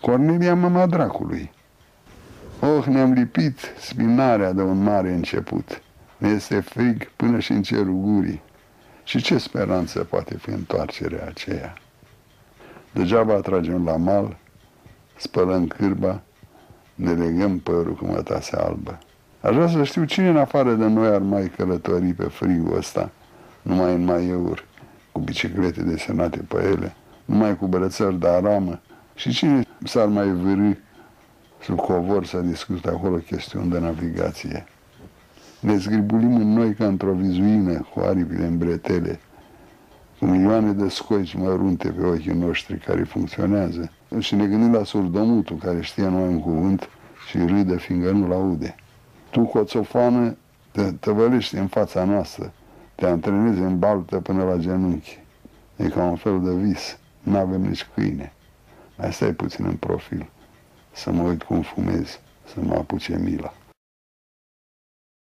Cornelia mama dracului. Oh, ne-am lipit spinarea de un mare început. Ne este frig până și în cerul gurii. Și ce speranță poate fi întoarcerea aceea? Degeaba atragem la mal, spălăm cârba, ne legăm părul cu mătase albă. Aș vrea să știu cine în afară de noi ar mai călători pe frigul ăsta, numai în maieuri, cu biciclete desenate pe ele, numai cu brățări de aramă, și cine s-ar mai vârâ sub covor să discute acolo chestiuni de navigație. Ne zgribulim în noi ca într-o vizuină cu aripile în bretele, cu milioane de scoici mărunte pe ochii noștri care funcționează și ne gândim la surdomutul care știe numai un cuvânt și râde fiindcă nu-l aude. Tu, coțofană, te tăvălești în fața noastră, te antrenezi în baltă până la genunchi. E ca un fel de vis. Nu avem nici câine. Mai stai puțin în profil, să mă uit cum fumezi, să mă apuce mila.